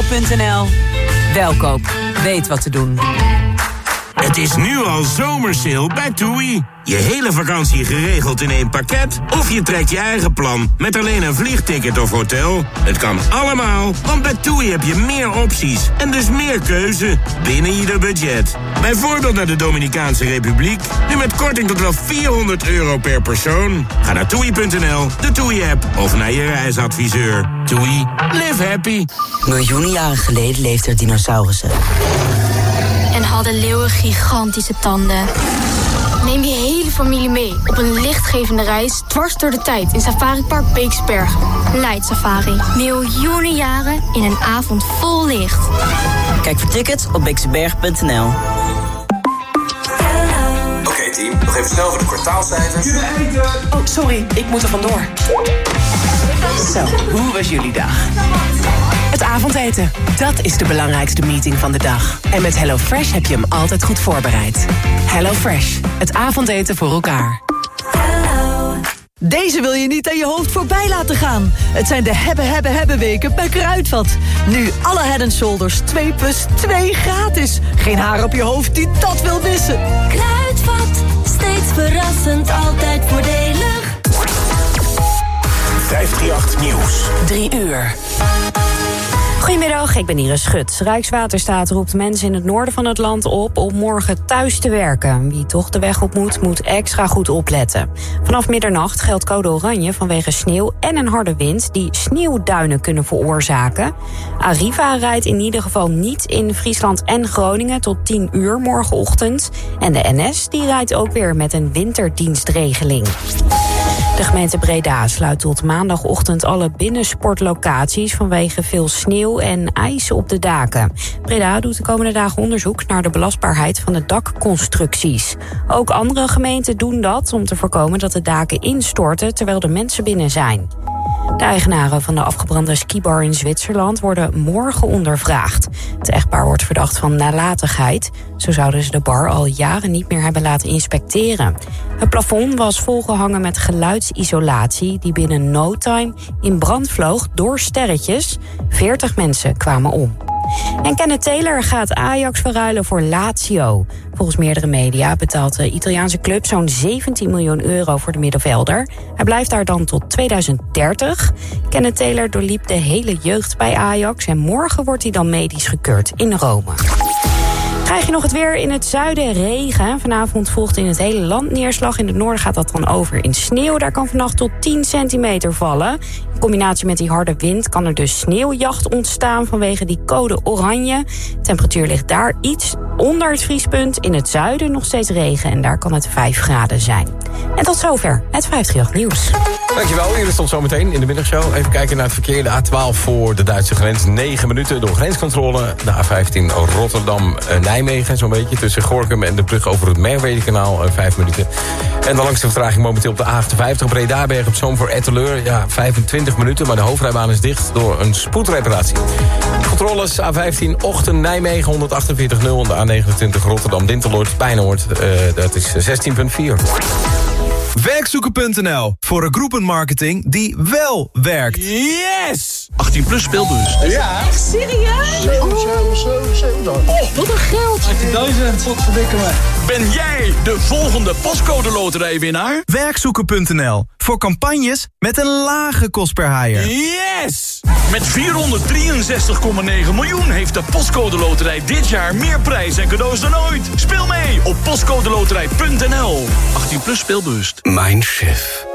Welkoop.nl. Welkoop. Weet wat te doen. Het is nu al zomersale bij TUI. Je hele vakantie geregeld in één pakket? Of je trekt je eigen plan met alleen een vliegticket of hotel? Het kan allemaal, want bij TUI heb je meer opties en dus meer keuze binnen ieder budget. Bijvoorbeeld naar de Dominicaanse Republiek, nu met korting tot wel 400 euro per persoon. Ga naar toei.nl, de TUI-app of naar je reisadviseur. TUI, live happy. Miljoenen jaren geleden leefden dinosaurussen. En hadden leeuwen gigantische tanden. Neem je hele familie mee op een lichtgevende reis dwars door de tijd in Safari Park Beeksberg. Light Safari. Miljoenen jaren in een avond vol licht. Kijk voor tickets op beeksberg.nl. Oké team, nog even snel voor de kwartaalcijfers. Oh, sorry, ik moet er vandoor. Zo, hoe was jullie dag? Het avondeten, dat is de belangrijkste meeting van de dag. En met HelloFresh heb je hem altijd goed voorbereid. HelloFresh, het avondeten voor elkaar. Deze wil je niet aan je hoofd voorbij laten gaan. Het zijn de hebben, hebben, hebben weken bij Kruidvat. Nu alle head and shoulders 2 plus 2 gratis. Geen haar op je hoofd die dat wil missen. Kruidvat, steeds verrassend, altijd voordelig. 538 Nieuws. 3 uur. Goedemiddag, ik ben Iris Schut. Rijkswaterstaat roept mensen in het noorden van het land op om morgen thuis te werken. Wie toch de weg op moet, moet extra goed opletten. Vanaf middernacht geldt code oranje vanwege sneeuw en een harde wind die sneeuwduinen kunnen veroorzaken. Arriva rijdt in ieder geval niet in Friesland en Groningen tot 10 uur morgenochtend. En de NS die rijdt ook weer met een winterdienstregeling. De gemeente Breda sluit tot maandagochtend alle binnensportlocaties vanwege veel sneeuw en ijs op de daken. Breda doet de komende dagen onderzoek naar de belastbaarheid van de dakconstructies. Ook andere gemeenten doen dat om te voorkomen dat de daken instorten terwijl de mensen binnen zijn. De eigenaren van de afgebrande skibar in Zwitserland worden morgen ondervraagd. Het echtpaar wordt verdacht van nalatigheid. Zo zouden ze de bar al jaren niet meer hebben laten inspecteren. Het plafond was volgehangen met geluidsisolatie die binnen no time in brand vloog door sterretjes. 40 mensen kwamen om. En Kenneth Taylor gaat Ajax verruilen voor Lazio. Volgens meerdere media betaalt de Italiaanse club zo'n 17 miljoen euro voor de middenvelder. Hij blijft daar dan tot 2030. Kenneth Taylor doorliep de hele jeugd bij Ajax en morgen wordt hij dan medisch gekeurd in Rome. Krijg je nog het weer in het zuiden regen. Vanavond volgt in het hele land neerslag. In het noorden gaat dat dan over in sneeuw. Daar kan vannacht tot 10 centimeter vallen. In combinatie met die harde wind kan er dus sneeuwjacht ontstaan... vanwege die code oranje. Temperatuur ligt daar iets onder het vriespunt. In het zuiden nog steeds regen en daar kan het 5 graden zijn. En tot zover het 538 Nieuws. Dankjewel, Iris tot zometeen in de middagshow. Even kijken naar het verkeer. De A12 voor de Duitse grens. 9 minuten door grenscontrole. De A15 Rotterdam-Nijmegen, zo'n beetje. Tussen Gorkum en de brug over het Merwedekanaal. 5 minuten. En de langste vertraging momenteel op de A58 Bredaberg op Zoom voor Etteleur. Ja, 25 minuten, maar de hoofdrijbaan is dicht door een spoedreparatie. Controles A15 Ochten Nijmegen 148.0. De A29 Rotterdam Dinteloord Pijnoord. Uh, dat is 16,4. Werkzoeken.nl voor een groepenmarketing die wel werkt. Yes! 18 plus speelbus. Ja. Echt serieus? 7, 7, 7, 7 dan. Oh, wat een geld. 18.000. Wat verdikken me. Ben jij de volgende postcode loterijwinnaar? Werkzoeken.nl voor campagnes met een lage kost per haaier. Yes! Met 463,9 miljoen heeft de Postcode Loterij dit jaar meer prijs en cadeaus dan ooit. Speel mee op postcodeloterij.nl. 18 plus speelbewust. Mindshift.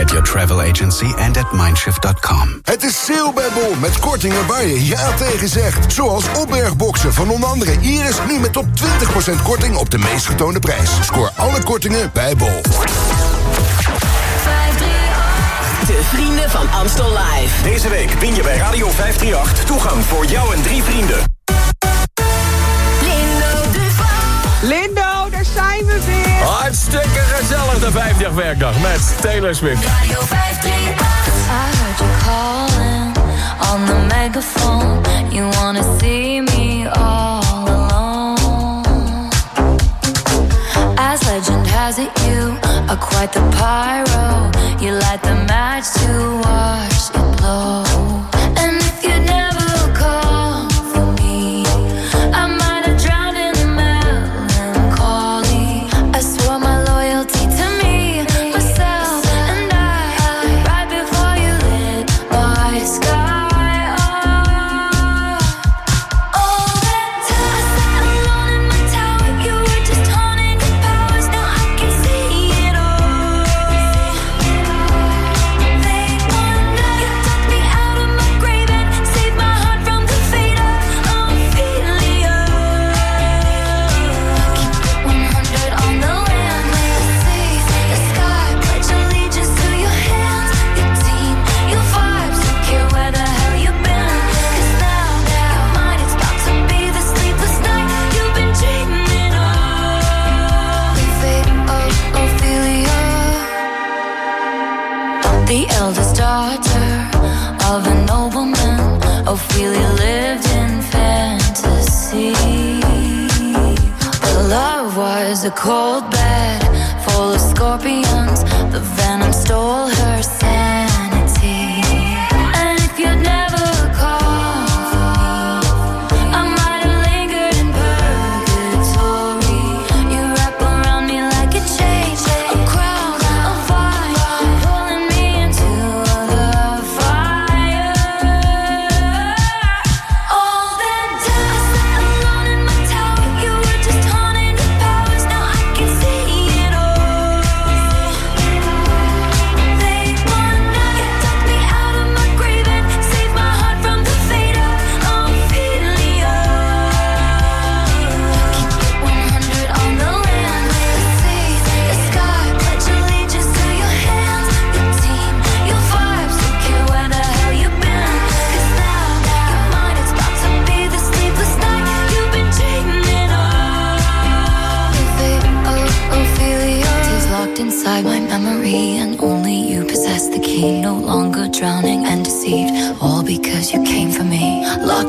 At your travel agency and at mindshift.com. Het is sale bij Bol met kortingen waar je ja tegen zegt. Zoals opbergboxen van onder andere Iris nu met tot 20% korting op de meest getoonde prijs. Scoor alle kortingen bij Bol. De vrienden van Amstel Live. Deze week win je bij Radio 538 toegang voor jou en drie vrienden. Hartstikke gezellig de 50 werkdag met Taylor Swift. Radio 538. I heard you calling on the megaphone. You wanna see me all alone. As legend has it, you are quite the pyro. You light the match to watch it.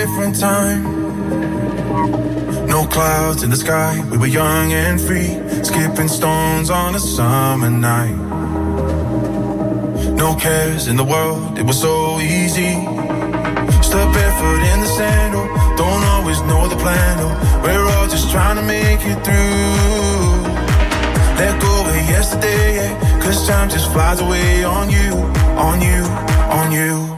different time. No clouds in the sky, we were young and free, skipping stones on a summer night. No cares in the world, it was so easy. Step barefoot in the sandal, oh, don't always know the plan. Oh, we're all just trying to make it through. Let go of yesterday, yeah, cause time just flies away on you, on you, on you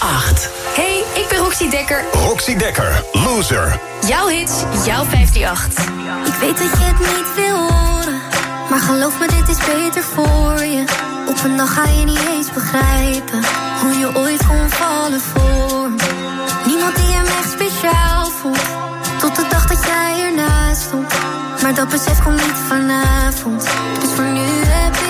538. Hey, ik ben Roxy Dekker. Roxy Dekker, loser. Jouw hits, jouw 538. Ik weet dat je het niet wil horen, maar geloof me, dit is beter voor je. Op een dag ga je niet eens begrijpen hoe je ooit kon vallen voor me. Niemand die hem echt speciaal voelt, tot de dag dat jij ernaast stond. Maar dat besef komt niet vanavond, dus voor nu heb ik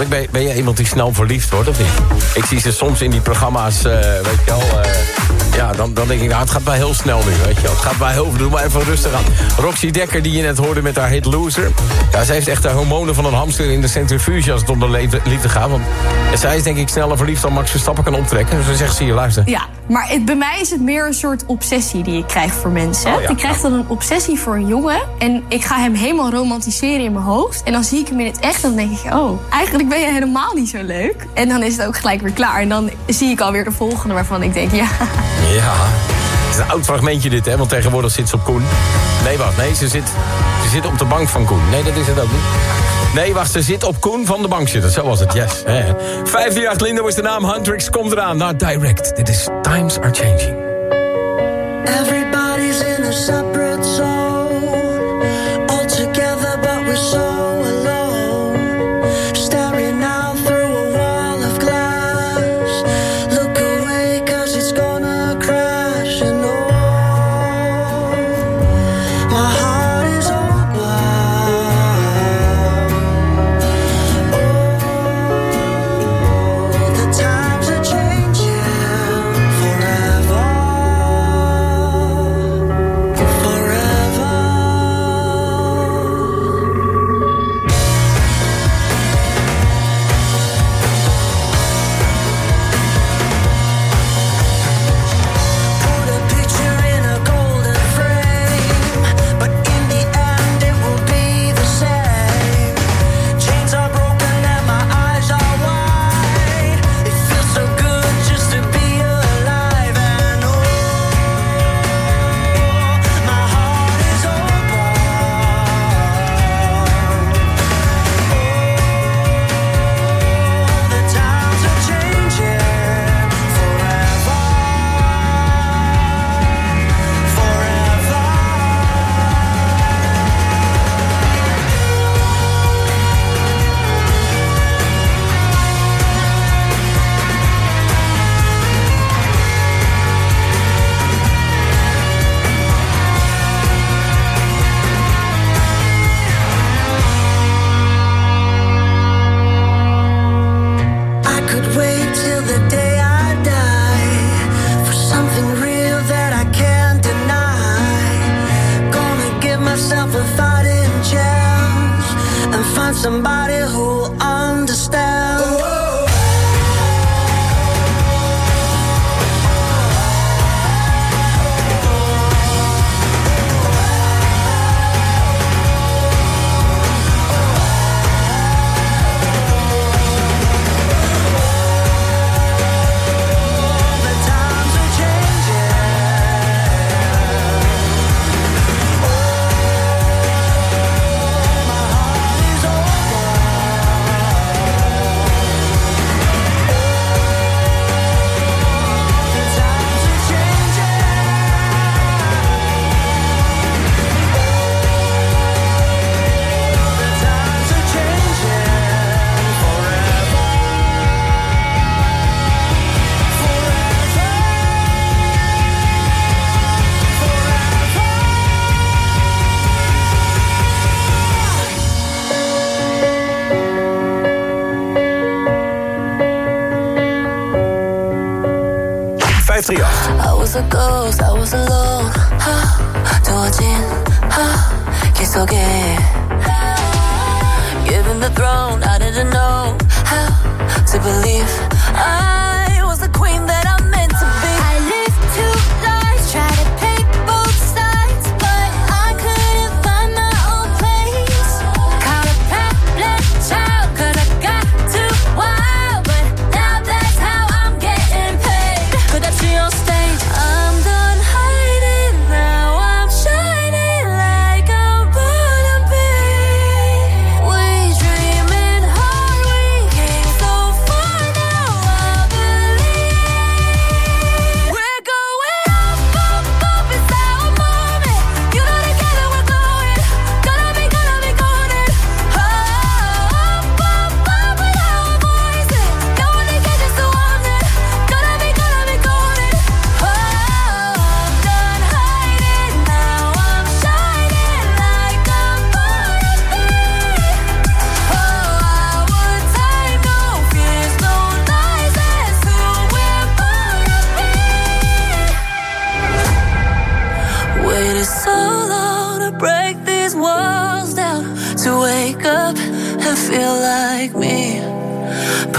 Zeg eens je iemand die snel verliefd wordt of niet? Ik zie ze soms in die programma's, eh, weet je wel... eh, ja, dan, dan denk ik, nou, het gaat wel heel snel nu, weet je wel. Het gaat wel heel... Doe maar even rustig aan. Roxy Dekker, die je net hoorde met haar hit Loser. Ja, zij heeft echt de hormonen van een hamster in de centrifuge... als het om de liefde, liefde gaat. Want zij is denk ik sneller verliefd dan Max Verstappen kan optrekken. Dus dan zegt ze hier, luister. Ja, maar het, bij mij is het meer een soort obsessie die ik krijg voor mensen. Oh ja, ik krijg dan een obsessie voor een jongen. En ik ga hem helemaal romantiseren in mijn hoofd. En dan zie ik hem in het echt. En dan denk ik, oh, eigenlijk ben je helemaal niet zo leuk. En dan is het ook gelijk weer klaar. En dan zie ik alweer de volgende waarvan ik denk, ja. Ja, het is een oud fragmentje dit, hè? Want tegenwoordig zit ze op Koen. Nee, wacht, nee, ze zit, ze zit op de bank van Koen. Nee, dat is het ook niet. Nee, wacht, ze zit op Koen van de bank zitten. Zo was het, yes. 538 Lindo is de naam, Huntrix komt eraan. Nou, direct. Dit is Times Are Changing. Everybody's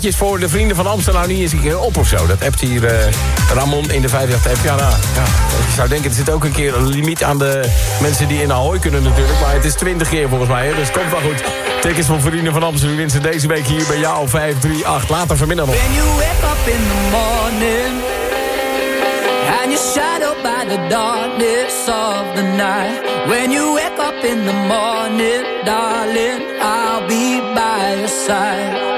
plaatjes voor de vrienden van Amsterdam nou, niet eens een keer op of zo. Dat hebt hier eh, Ramon in de 58 app. Ja, nou, ja, ik zou denken, er zit ook een keer een limiet aan de mensen die in Ahoy kunnen natuurlijk. Maar het is 20 keer volgens mij, hè, dus komt wel goed. Tickets van vrienden van Amsterdam winnen deze week hier bij jou 538. Later vanmiddag nog. When you wake up in the morning And you're shadowed by the darkness of the night When you wake up in the morning, darling I'll be by your side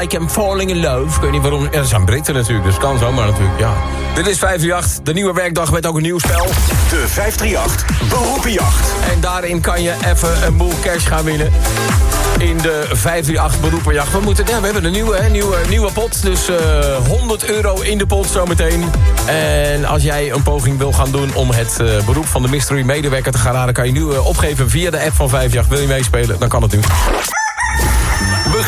like I'm falling in love. Ik weet niet waarom. Ja, dat zijn Britten natuurlijk, dus kan zomaar natuurlijk, ja. Dit is 538, de nieuwe werkdag met ook een nieuw spel. De 538 Beroepenjacht. En daarin kan je even een boel cash gaan winnen. In de 538 beroepenjacht. We, moeten, ja, we hebben een nieuwe, hè, nieuwe, nieuwe pot. Dus eh 100 euro in de pot zometeen. En als jij een poging wil gaan doen om het eh, beroep van de mystery medewerker te gaan raden... kan je nu eh, opgeven via de app van 538. Wil je meespelen, dan kan het nu.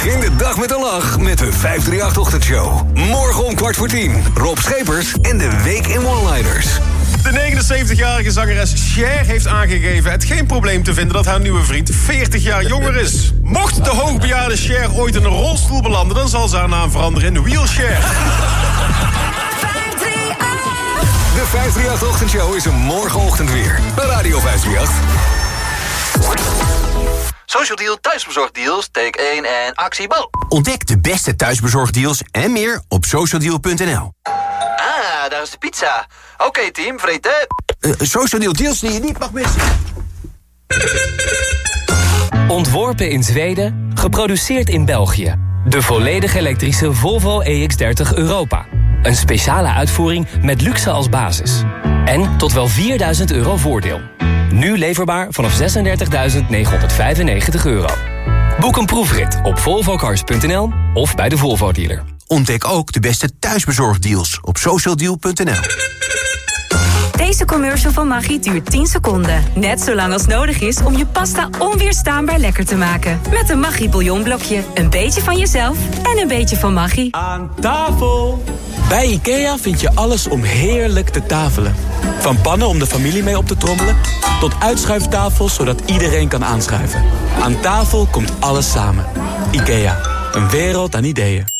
Begin de dag met een lach met de 538-ochtendshow. Morgen om kwart voor tien. Rob Schepers en de Week in One-Liners. De 79-jarige zangeres Cher heeft aangegeven het geen probleem te vinden dat haar nieuwe vriend 40 jaar jonger is. Mocht de hoogbejaarde Cher ooit in een rolstoel belanden, dan zal ze haar naam veranderen in Wheelchair. De 538-ochtendshow is een morgenochtend weer. Bij Radio 538. Social Deal thuisbezorgd deals, take 1 en actie Bo. Ontdek de beste thuisbezorgdeals en meer op socialdeal.nl. Ah, daar is de pizza. Oké team, vreten. Uh, social Deal deals die je niet mag missen. Ontworpen in Zweden, geproduceerd in België. De volledig elektrische Volvo EX30 Europa. Een speciale uitvoering met luxe als basis. En tot wel 4000 euro voordeel. Nu leverbaar vanaf 36.995 euro. Boek een proefrit op volvocars.nl of bij de Volvo dealer. Ontdek ook de beste thuisbezorgdeals op socialdeal.nl. Deze commercial van Maggi duurt 10 seconden. Net zo lang als nodig is om je pasta onweerstaanbaar lekker te maken. Met een Maggi bouillonblokje. Een beetje van jezelf en een beetje van Maggi. Aan tafel! Bij IKEA vind je alles om heerlijk te tafelen. Van pannen om de familie mee op te trommelen... tot uitschuiftafels zodat iedereen kan aanschuiven. Aan tafel komt alles samen. IKEA, een wereld aan ideeën.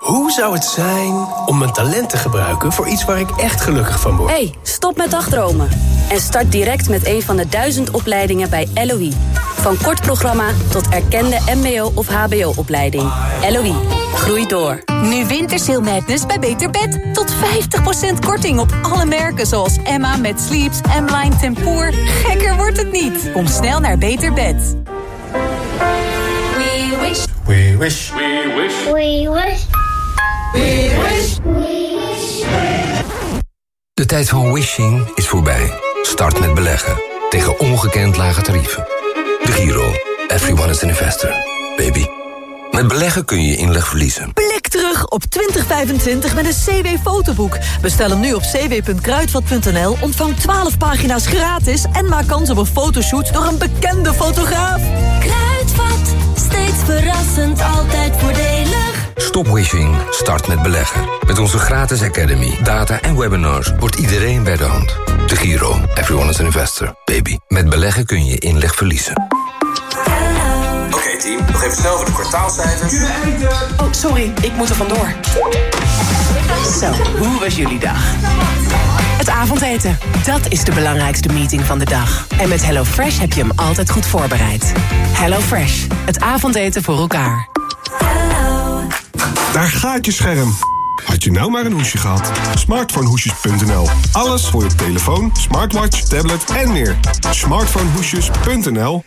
Hoe zou het zijn om mijn talent te gebruiken voor iets waar ik echt gelukkig van word? hey, stop met dagdromen. En start direct met een van de duizend opleidingen bij LOE. Van kort programma tot erkende mbo- of hbo-opleiding. LOE, groei door. Nu Wintersail Madness bij Beter Bed. Tot 50% korting op alle merken zoals Emma met Sleeps, M-Line Tempoor. Gekker wordt het niet. Kom snel naar Beter Bed. We wish. We wish. We wish. We wish. We wish. De tijd van wishing is voorbij. Start met beleggen. Tegen ongekend lage tarieven. De Giro. Everyone is an investor. Baby. Met beleggen kun je je inleg verliezen. Blik terug op 2025 met een CW-fotoboek. Bestel hem nu op cw.kruidvat.nl, ontvang 12 pagina's gratis... en maak kans op een fotoshoot door een bekende fotograaf. Kruidvat, steeds verrassend, altijd voordelig. Stop wishing. Start met beleggen. Met onze gratis academy, data en webinars wordt iedereen bij de hand. De Giro. Everyone is an investor. Baby. Met beleggen kun je je inleg verliezen. Oké team, nog even snel voor de kwartaalcijfers. Oh, sorry, ik moet er vandoor. Zo, hoe was jullie dag? Het avondeten, dat is de belangrijkste meeting van de dag. En met HelloFresh heb je hem altijd goed voorbereid. HelloFresh, het avondeten voor elkaar. Daar gaat je scherm. Had je nou maar een hoesje gehad? Smartphonehoesjes.nl. Alles voor je telefoon, smartwatch, tablet en meer. Smartphonehoesjes.nl.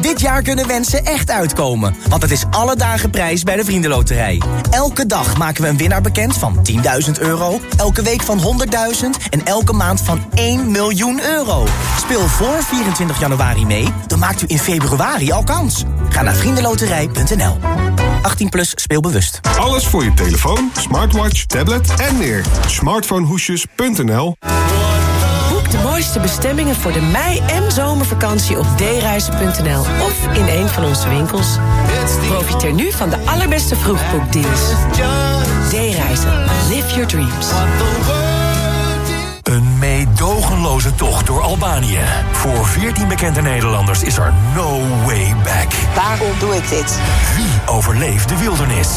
Dit jaar kunnen wensen echt uitkomen, want het is alle dagen prijs bij de Vriendenloterij. Elke dag maken we een winnaar bekend van 10.000 euro, elke week van 100.000 en elke maand van 1 miljoen euro. Speel voor 24 januari mee, dan maakt u in februari al kans. Ga naar vriendenloterij.nl. 18 plus speelbewust. Alles voor je telefoon, smartwatch, tablet en meer. Smartphonehoesjes.nl. Boek de mooiste bestemmingen voor de mei- en zomervakantie op dereizen.nl of in een van onze winkels. Profiteer nu van de allerbeste vroegboekdeals. D-reizen. Live your dreams. Een meedogenloze tocht door Albanië. Voor 14 bekende Nederlanders is er no way back. Waarom doe ik dit? Wie overleeft de wildernis?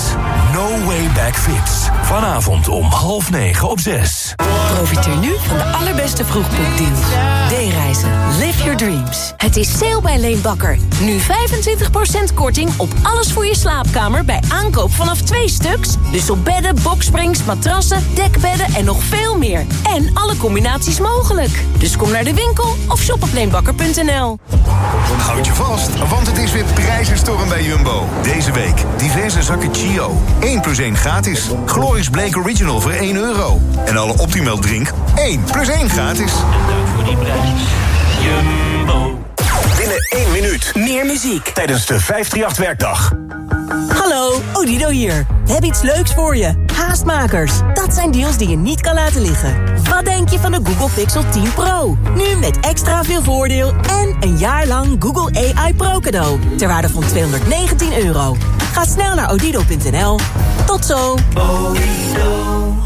No way back fix. Vanavond om half negen op zes. Profiteer nu van de allerbeste vroegboekdeals. D-reizen. Live your dreams. Het is sale bij Leenbakker. Nu 25% korting op alles voor je slaapkamer bij aankoop vanaf twee stuks. Dus op bedden, boksprings, matrassen, dekbedden en nog veel meer. En alle combinaties mogelijk. Dus kom naar de winkel of shop op leenbakker.nl. Houd je vast, want het is weer prijzenstorm bij Jumbo. Deze week diverse zakken Chio. 1 plus 1 gratis. Glorious Blake Original voor 1 euro. En alle Optimal drink 1 plus 1 gratis. Voor die prijs. Jumbo. Binnen 1 minuut. Meer muziek. Tijdens de 538-werkdag. Hallo, Odido hier. We hebben iets leuks voor je. Haastmakers. Dat zijn deals die je niet kan laten liggen. Wat denk je van de Google Pixel 10 Pro? Nu met extra veel voordeel en een jaar lang Google AI Pro cadeau. Ter waarde van 219 euro. Ga snel naar odido.nl. Tot zo.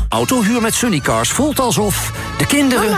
Autohuur met Sunnycars voelt alsof de kinderen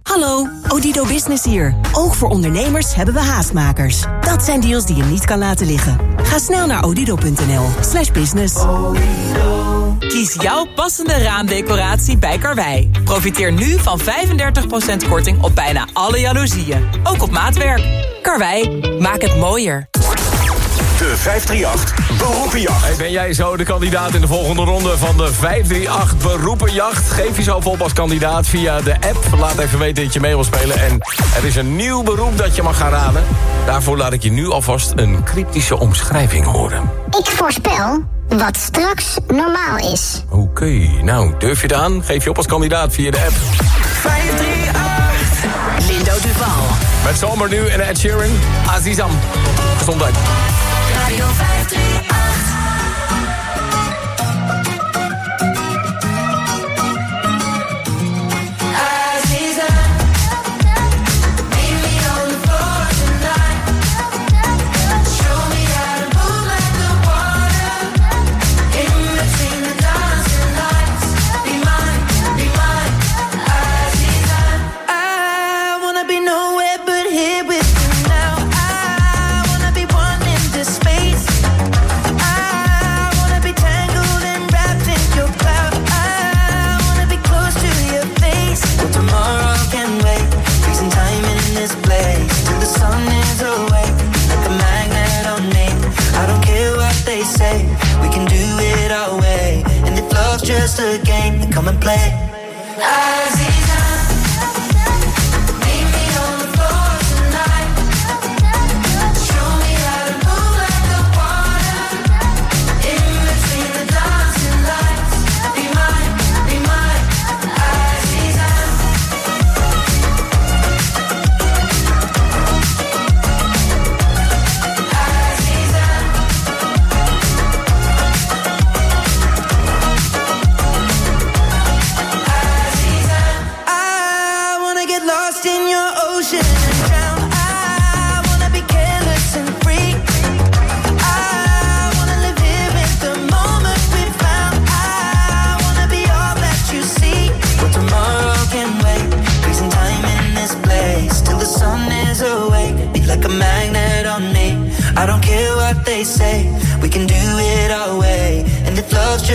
Hallo, Odido Business hier. Ook voor ondernemers hebben we haastmakers. Dat zijn deals die je niet kan laten liggen. Ga snel naar odido.nl slash business. Kies jouw passende raamdecoratie bij Karwei. Profiteer nu van 35% korting op bijna alle jaloezieën. Ook op maatwerk. Karwei, maak het mooier. De 538 Beroepenjacht. Hey, ben jij zo de kandidaat in de volgende ronde van de 538 Beroepenjacht? Geef jezelf op als kandidaat via de app. Laat even weten dat je mee wil spelen. En er is een nieuw beroep dat je mag gaan raden. Daarvoor laat ik je nu alvast een cryptische omschrijving horen. Ik voorspel wat straks normaal is. Oké, nou, durf je het aan? Geef je op als kandidaat via de app. 538. Lindo Duval. Met zomer nu en Ed Sheeran. Azizam. Gezondheid. Radio 538.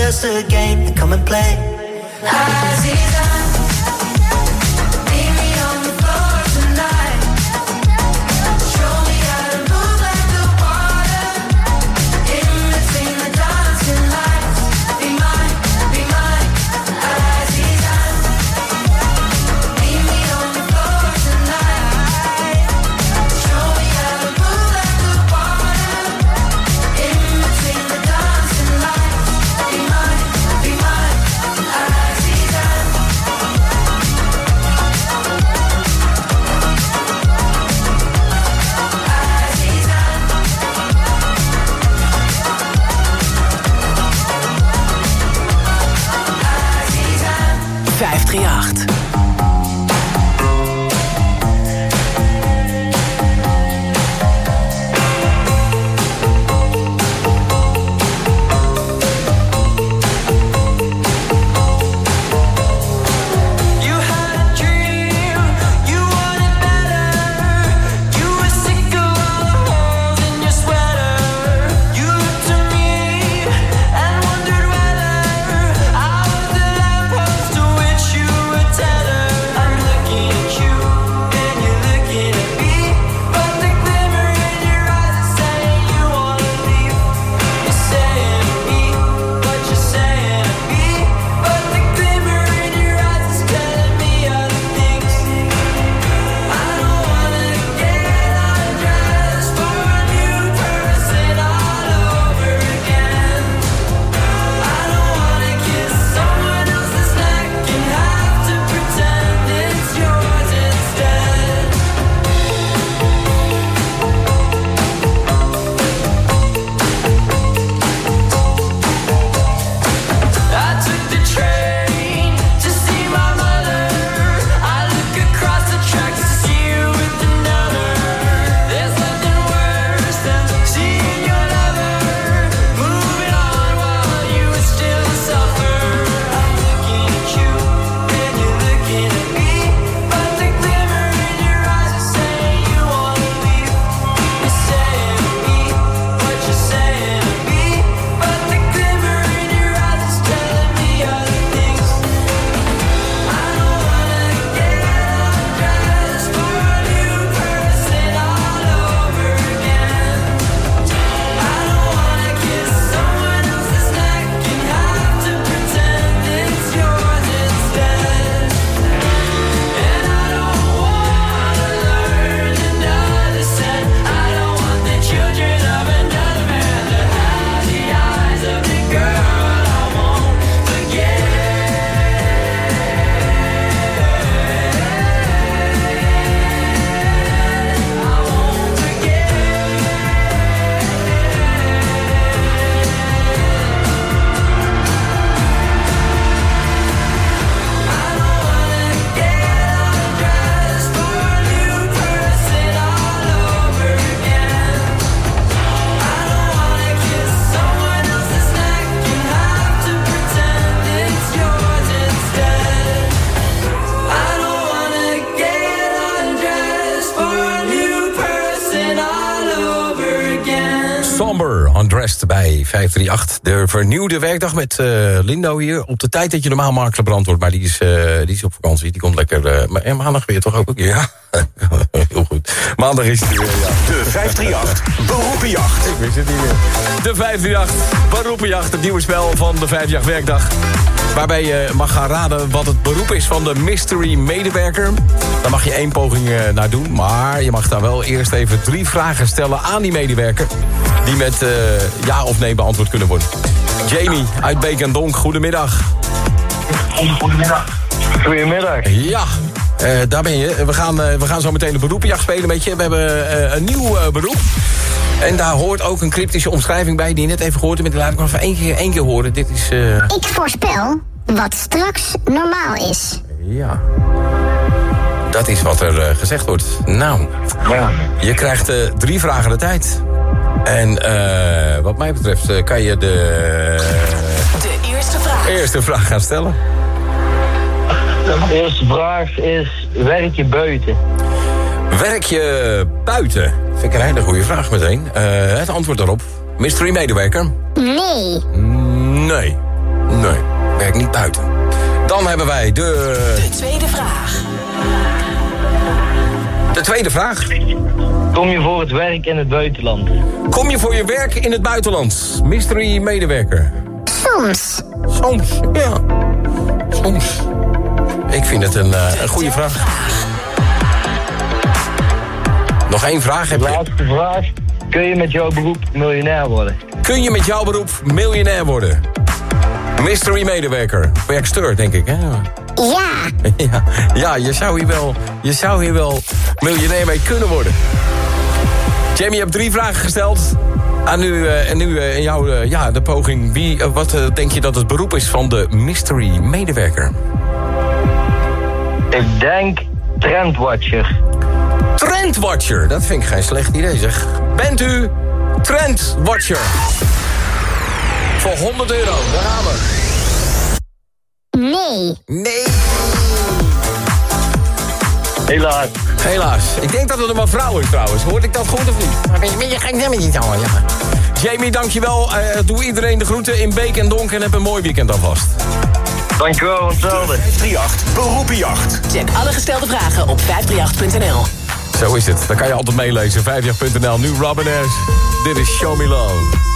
Just a game, come and play. Aziza. Bij 538. De vernieuwde werkdag met uh, Lindo hier. Op de tijd dat je normaal makkelijk beantwoordt. Maar die is, uh, die is op vakantie. Die komt lekker... Uh, maandag weer toch ook? Ja. Maandag is het weer, ja. De 538 Beroepenjacht. Ik wist het niet meer. De 538 Beroepenjacht. Het nieuwe spel van de 538 werkdag. Waarbij je mag gaan raden wat het beroep is van de mystery medewerker. Daar mag je één poging naar doen. Maar je mag daar wel eerst even drie vragen stellen aan die medewerker. Die met uh, ja of nee beantwoord kunnen worden. Jamie uit Beek en Donk, goedemiddag. Goedemiddag. Goedemiddag. Ja, uh, daar ben je. We gaan, uh, we gaan zo meteen de beroepenjacht spelen met je. We hebben een nieuw beroep. En daar hoort ook een cryptische omschrijving bij... die je net even gehoord hebt. Laat ik nog even één keer, één keer horen. Dit is... Ik voorspel wat straks normaal is. Ja. Dat is wat er gezegd wordt. Nou, ja. je krijgt drie vragen de tijd. En uh, wat mij betreft uh, kan je de... De eerste vraag. Eerste vraag gaan stellen. De eerste vraag is, werk je buiten? Werk je buiten? Vind ik een hele goede vraag meteen. Uh, het antwoord daarop. Mystery medewerker? Nee. Nee. Nee, werk niet buiten. Dan hebben wij de... De tweede vraag. De tweede vraag. Kom je voor het werk in het buitenland? Kom je voor je werk in het buitenland? Mystery medewerker. Soms. Soms, ja. Soms. Ik vind het een, uh, een goede vraag. Nog één vraag heb je. Laatste vraag. Kun je met jouw beroep miljonair worden? Kun je met jouw beroep miljonair worden? Mystery medewerker. Werksteur, denk ik, hè? Ja. ja. Ja, je zou hier wel, je zou hier wel miljonair mee kunnen worden. Jamie, je hebt drie vragen gesteld. Aan nu, uh, en nu uh, in jouw uh, ja, de poging. Wie, wat denk je dat het beroep is van de mystery medewerker? Ik denk trendwatcher. Trendwatcher, dat vind ik geen slecht idee zeg. Bent u trendwatcher? Voor 100 euro, daar gaan we. Nee. Nee. Helaas. Helaas. Ik denk dat het een mevrouw is trouwens. Hoorde ik dat goed of niet? Maar je ga ik helemaal niet houden. Ja. Jamie, dankjewel. Uh, doe iedereen de groeten in Beek en Donk en heb een mooi weekend alvast. Dankjewel, hetzelfde. 538 Beroepenjacht. Check alle gestelde vragen op 538.nl. Zo is het. Dan kan je altijd meelezen. 538.nl. Nu Robin S. Dit is Show Me Love.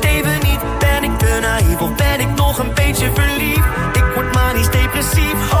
niet. Ben ik te naïef of ben ik nog een beetje verliefd? Ik word manisch depressief.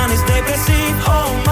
Ik word manisch depressief, oh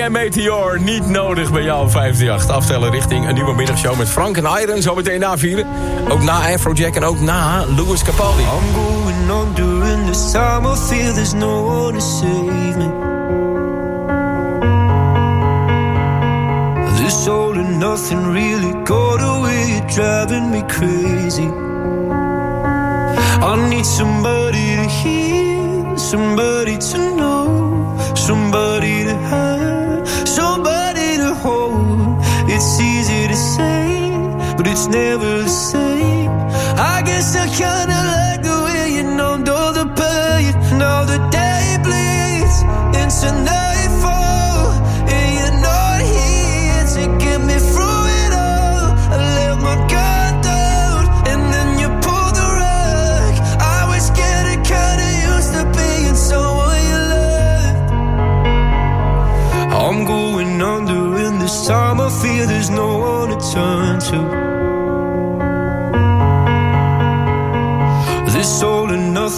En Meteor, niet nodig bij jou 538. Aftellen richting een nieuwe middagshow met Frank en Iron. Zometeen na vieren. Ook na Afrojack en ook na Louis Capaldi. I'm going on during this time. I feel there's no one to save me. This all and nothing really got away, driving me crazy. I need somebody to hear, somebody to know, somebody it's never the same. I guess I kinda like the way you numbed all the pain. Now the day bleeds into nightfall, and you're not here to get me through it all. I let my guard down, and then you pulled the rug. I was getting kinda used to being someone you loved. I'm going under, and this time I feel there's no one to turn to.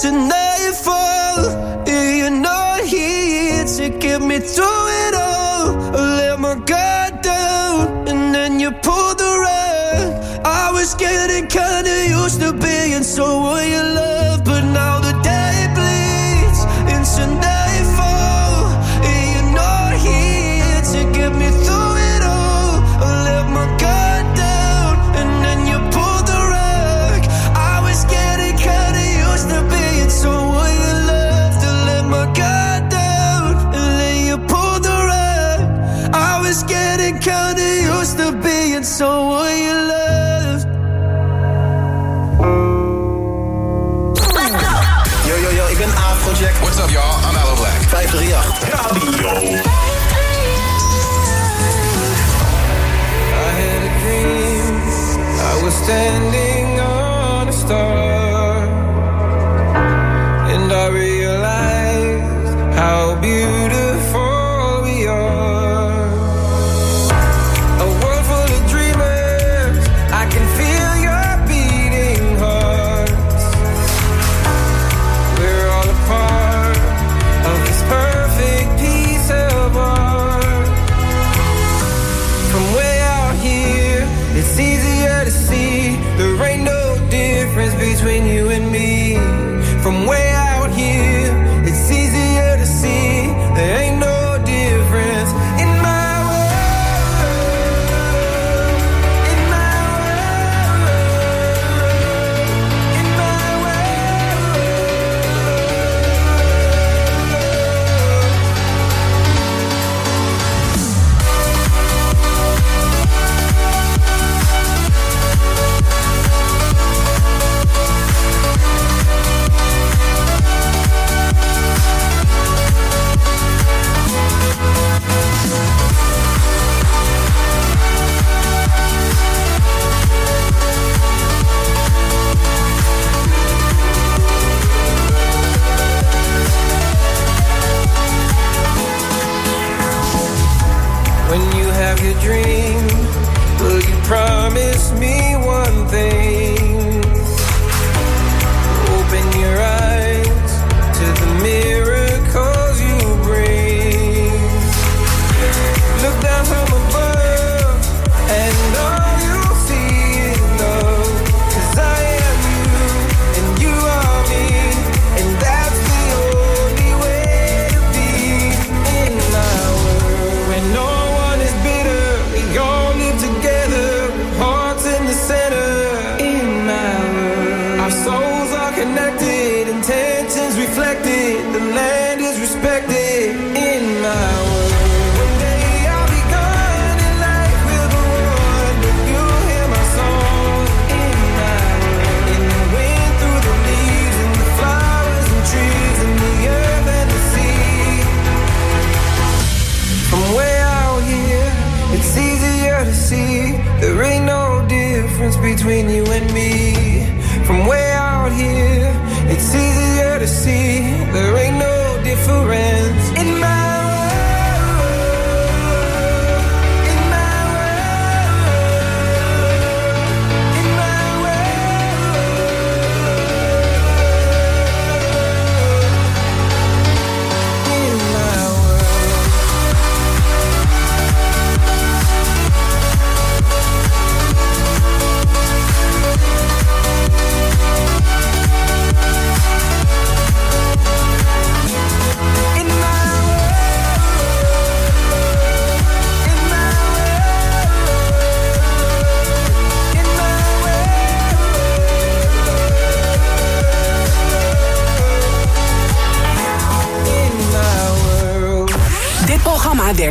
It's a nightfall, and you're not here to get me through it all. I let my guard down, and then you pulled the rug. I was getting kinda used to being someone you love. standing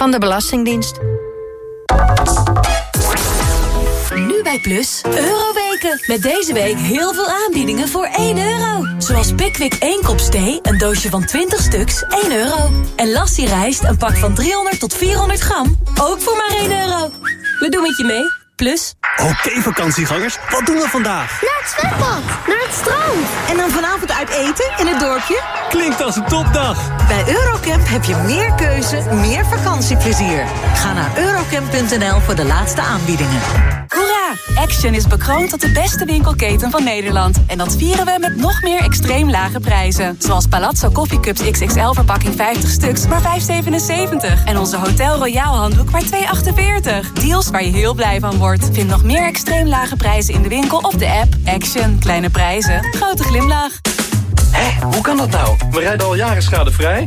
van de Belastingdienst. Nu bij Plus, Euroweken. Met deze week heel veel aanbiedingen voor 1 euro. Zoals Pickwick 1 kop thee, een doosje van 20 stuks, 1 euro. En Lassie rijst, een pak van 300 tot 400 gram, ook voor maar 1 euro. We doen het je mee. Plus. Oké vakantiegangers, wat doen we vandaag? Naar het zwembad, naar het strand. En dan vanavond uit eten in het dorpje? Klinkt als een topdag. Bij Eurocamp heb je meer keuze, meer vakantieplezier. Ga naar eurocamp.nl voor de laatste aanbiedingen. Action is bekroond tot de beste winkelketen van Nederland. En dat vieren we met nog meer extreem lage prijzen. Zoals Palazzo Coffee Cups XXL verpakking 50 stuks, maar 5,77. En onze Hotel Royal handdoek maar 2,48. Deals waar je heel blij van wordt. Vind nog meer extreem lage prijzen in de winkel of de app. Action. Kleine prijzen. Grote glimlach. Hé, hoe kan dat nou? We rijden al jaren schadevrij,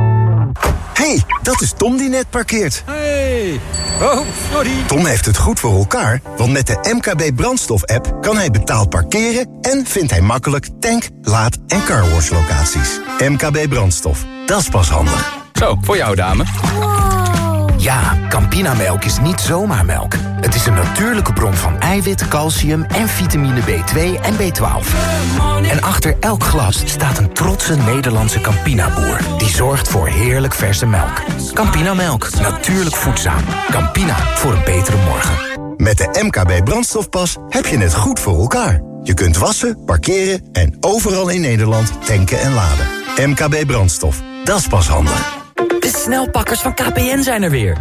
Hey, dat is Tom die net parkeert. Hey. Oh, sorry. Tom heeft het goed voor elkaar, want met de MKB brandstof-app... kan hij betaald parkeren en vindt hij makkelijk tank, laad- en carwash-locaties. MKB brandstof, dat is pas handig. Zo, voor jou dame. Ja, Campinamelk is niet zomaar melk. Het is een natuurlijke bron van eiwit, calcium en vitamine B2 en B12. En achter elk glas staat een trotse Nederlandse Campina-boer... die zorgt voor heerlijk verse melk. Campinamelk, natuurlijk voedzaam. Campina, voor een betere morgen. Met de MKB brandstofpas heb je het goed voor elkaar. Je kunt wassen, parkeren en overal in Nederland tanken en laden. MKB brandstof, dat is pas handig. Snelpakkers van KPN zijn er weer.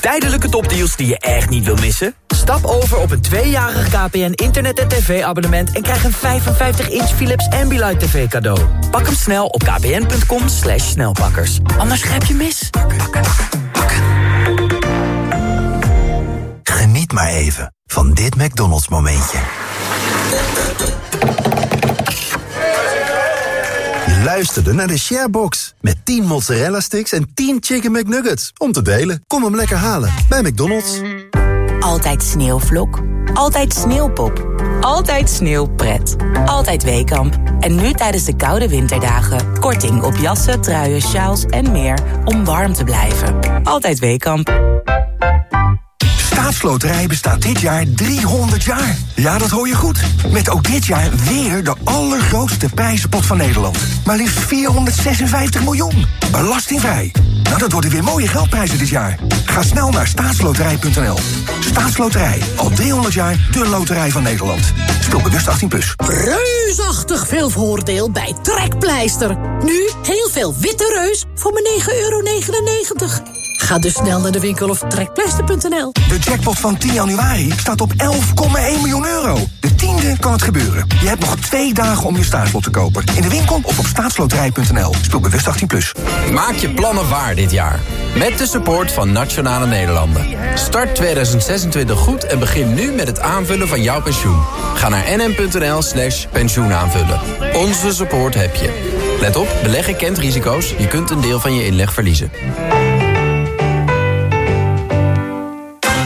Tijdelijke topdeals die je echt niet wil missen? Stap over op een tweejarig KPN internet- en tv-abonnement... en krijg een 55-inch Philips Ambilight TV cadeau. Pak hem snel op kpn.com slash snelpakkers. Anders grijp je mis. Geniet maar even van dit McDonald's momentje. Luisterde naar de Sharebox. Met 10 mozzarella sticks en 10 chicken McNuggets. Om te delen. Kom hem lekker halen bij McDonald's. Altijd sneeuwvlok. Altijd sneeuwpop. Altijd sneeuwpret. Altijd Weekamp. En nu tijdens de koude winterdagen. Korting op jassen, truien, sjaals en meer om warm te blijven. Altijd Weekamp. Staatsloterij bestaat dit jaar 300 jaar. Ja, dat hoor je goed. Met ook dit jaar weer de allergrootste prijzenpot van Nederland. Maar liefst 456 miljoen. Belastingvrij. Nou, dat worden weer mooie geldprijzen dit jaar. Ga snel naar staatsloterij.nl. Staatsloterij. Al 300 jaar de loterij van Nederland. Speel bewust 18+. Plus. Reusachtig veel voordeel bij Trekpleister. Nu heel veel witte reus voor maar 9,99 euro. Ga dus snel naar de winkel of trekpleister.nl. De jackpot van 10 januari staat op 11,1 miljoen euro. De tiende kan het gebeuren. Je hebt nog twee dagen om je staatslot te kopen. In de winkel of op staatsloterij.nl. Speel bewust 18+. Plus. Maak je plannen waar dit jaar. Met de support van Nationale Nederlanden. Start 2026 goed en begin nu met het aanvullen van jouw pensioen. Ga naar nm.nl slash pensioenaanvullen. Onze support heb je. Let op, beleggen kent risico's. Je kunt een deel van je inleg verliezen.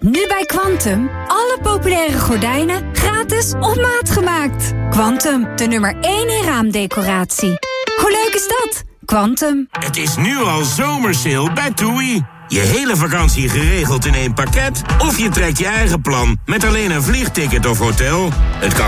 Nu bij Quantum. Alle populaire gordijnen gratis op maat gemaakt. Quantum, de nummer 1 in raamdecoratie. Hoe leuk is dat? Quantum. Het is nu al zomersale bij TUI. Je hele vakantie geregeld in één pakket? Of je trekt je eigen plan met alleen een vliegticket of hotel? Het kan